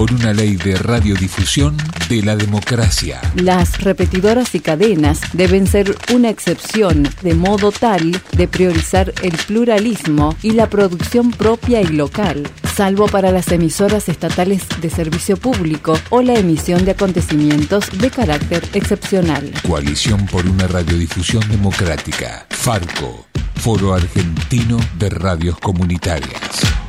por una ley de radiodifusión de la democracia. Las repetidoras y cadenas deben ser una excepción de modo tal de priorizar el pluralismo y la producción propia y local, salvo para las emisoras estatales de servicio público o la emisión de acontecimientos de carácter excepcional. Coalición por una radiodifusión democrática. Farco. Foro Argentino de Radios Comunitarias.